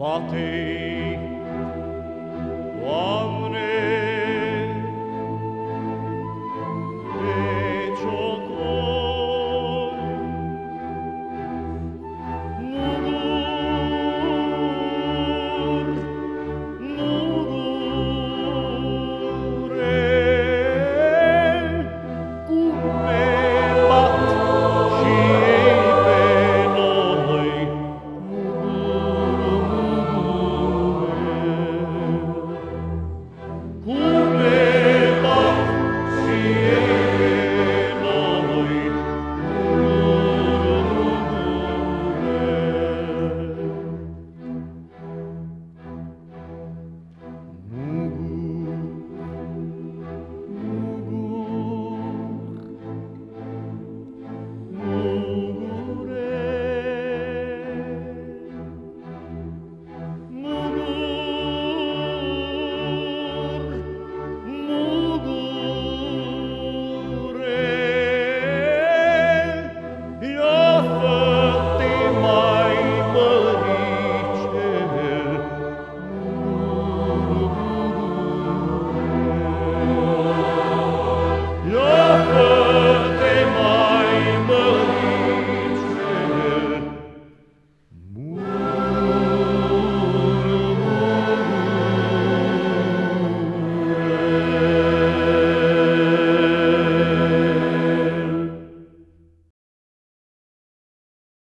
Bate